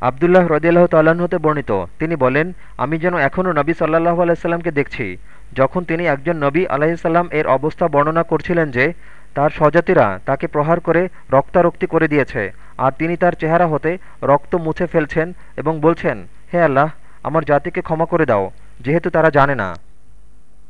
আবদুল্লাহ রদিয়াল্লাহ তাল্লাহ্ন হতে বর্ণিত। তিনি বলেন, আমি যেন এখনও নবী সাল্লাহ আলাইসাল্লামকে দেখছি। যখন তিনি একজন নবী আলাইসাল্লাম এর অবস্থা বর্ণনা করছিলেন যে, তার স্বজাতিরা তাকে প্রহার করে রক্তারক্তি করে দিয়েছে, আর তিনি তার চেহারা হতে রক্ত মুছে ফেলছেন এবং বলছেন, হে আল্লাহ, আমার জাতিকে ক্ষমা করে দাও, যেহেতু তারা জানে না।